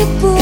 jadi mauku Pahit pun